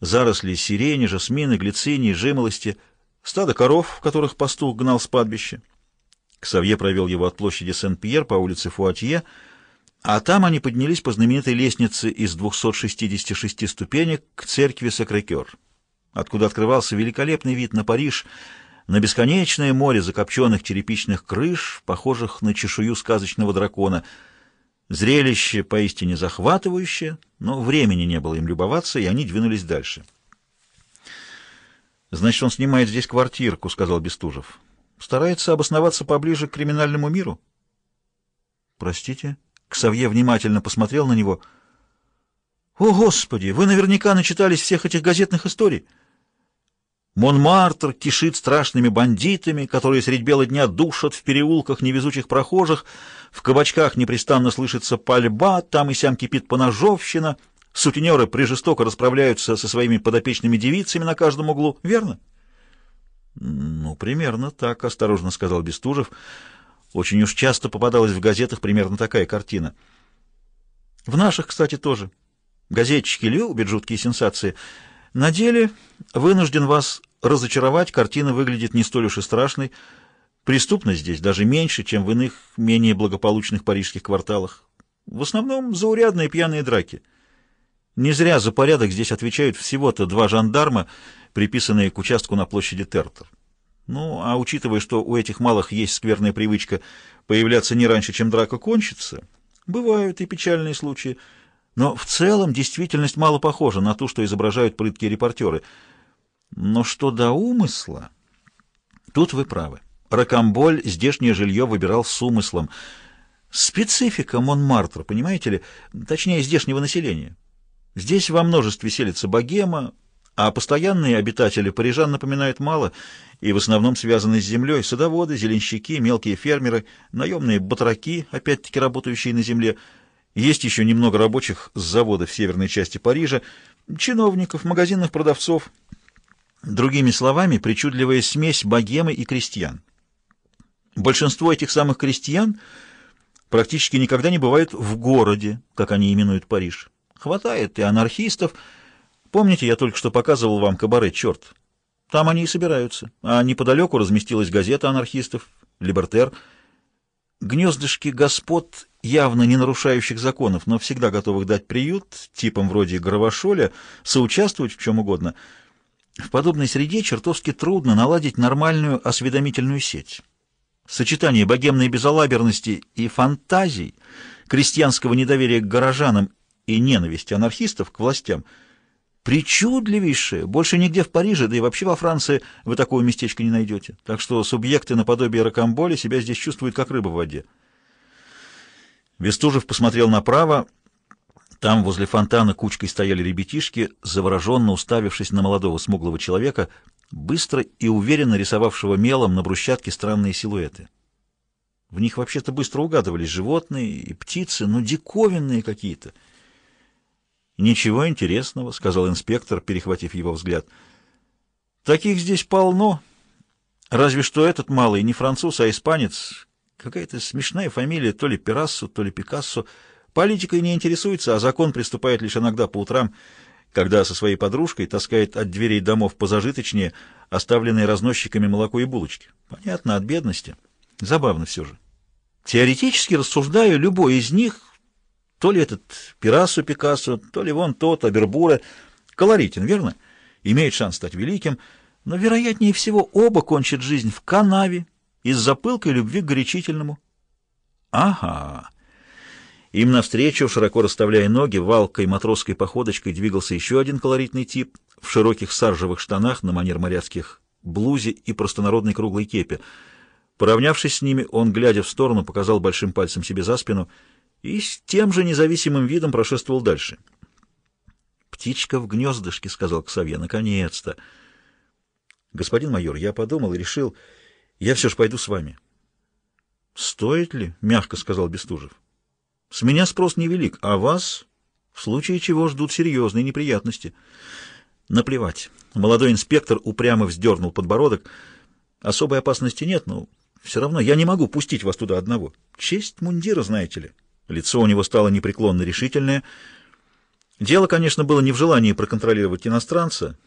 заросли сирени, жасмины, глицинии, жимолости, стадо коров, которых пастух гнал с падбища. Ксавье провел его от площади Сен-Пьер по улице Фуатье, а там они поднялись по знаменитой лестнице из 266 ступенек к церкви Сакрекер, откуда открывался великолепный вид на Париж, на бесконечное море закопченных черепичных крыш, похожих на чешую сказочного дракона. Зрелище поистине захватывающее, но времени не было им любоваться, и они двинулись дальше. «Значит, он снимает здесь квартирку», — сказал Бестужев. «Старается обосноваться поближе к криминальному миру?» «Простите?» Ксавье внимательно посмотрел на него. «О, Господи! Вы наверняка начитались всех этих газетных историй!» Монмартр кишит страшными бандитами, которые средь бела дня душат в переулках невезучих прохожих, в кабачках непрестанно слышится пальба, там и сям кипит поножовщина, сутенеры прижестоко расправляются со своими подопечными девицами на каждом углу, верно? — Ну, примерно так, — осторожно сказал Бестужев. Очень уж часто попадалась в газетах примерно такая картина. В наших, кстати, тоже. Газетчики любят жуткие сенсации — на деле вынужден вас разочаровать, картина выглядит не столь уж и страшной. Преступность здесь даже меньше, чем в иных, менее благополучных парижских кварталах. В основном заурядные пьяные драки. Не зря за порядок здесь отвечают всего-то два жандарма, приписанные к участку на площади Тертер. Ну, а учитывая, что у этих малых есть скверная привычка появляться не раньше, чем драка кончится, бывают и печальные случаи — но в целом действительность мало похожа на ту, что изображают прыткие репортеры. Но что до умысла... Тут вы правы. Рокамболь здешнее жилье выбирал с умыслом. Специфика Монмартра, понимаете ли, точнее, здешнего населения. Здесь во множестве селится богема, а постоянные обитатели парижан напоминают мало и в основном связаны с землей. Садоводы, зеленщики, мелкие фермеры, наемные батраки, опять-таки работающие на земле — есть еще немного рабочих с завода в северной части Парижа, чиновников, магазинных продавцов. Другими словами, причудливая смесь богемы и крестьян. Большинство этих самых крестьян практически никогда не бывают в городе, как они именуют Париж. Хватает и анархистов. Помните, я только что показывал вам кабаре «Черт»? Там они и собираются. А неподалеку разместилась газета анархистов «Либертер». Гнездышки господ явно не нарушающих законов, но всегда готовых дать приют, типам вроде Гравошоля, соучаствовать в чем угодно. В подобной среде чертовски трудно наладить нормальную осведомительную сеть. Сочетание богемной безалаберности и фантазий, крестьянского недоверия к горожанам и ненависти анархистов к властям причудливейшее. Больше нигде в Париже, да и вообще во Франции вы такого местечка не найдете. Так что субъекты наподобие ракомболи себя здесь чувствуют как рыба в воде. Вестужев посмотрел направо. Там, возле фонтана, кучкой стояли ребятишки, завороженно уставившись на молодого смуглого человека, быстро и уверенно рисовавшего мелом на брусчатке странные силуэты. В них вообще-то быстро угадывались животные и птицы, но диковинные какие-то. «Ничего интересного», — сказал инспектор, перехватив его взгляд. «Таких здесь полно. Разве что этот малый не француз, а испанец, Какая-то смешная фамилия, то ли Пирассо, то ли Пикассо. Политикой не интересуется, а закон приступает лишь иногда по утрам, когда со своей подружкой таскает от дверей домов позажиточнее, оставленные разносчиками молоко и булочки. Понятно, от бедности. Забавно все же. Теоретически рассуждаю, любой из них, то ли этот Пирассо Пикассо, то ли вон тот, Абербура, колоритен, верно? Имеет шанс стать великим, но, вероятнее всего, оба кончат жизнь в канаве, из-за пылкой любви к горячительному. Ага. Им навстречу, широко расставляя ноги, валкой матросской походочкой двигался еще один колоритный тип в широких саржевых штанах на манер моряцких блузе и простонародной круглой кепе. Поравнявшись с ними, он, глядя в сторону, показал большим пальцем себе за спину и с тем же независимым видом прошествовал дальше. «Птичка в гнездышке», — сказал Ксавье, — «наконец-то». «Господин майор, я подумал и решил...» Я все же пойду с вами. — Стоит ли? — мягко сказал Бестужев. — С меня спрос невелик, а вас, в случае чего, ждут серьезные неприятности. Наплевать. Молодой инспектор упрямо вздернул подбородок. Особой опасности нет, но все равно я не могу пустить вас туда одного. Честь мундира, знаете ли. Лицо у него стало непреклонно решительное. Дело, конечно, было не в желании проконтролировать иностранца.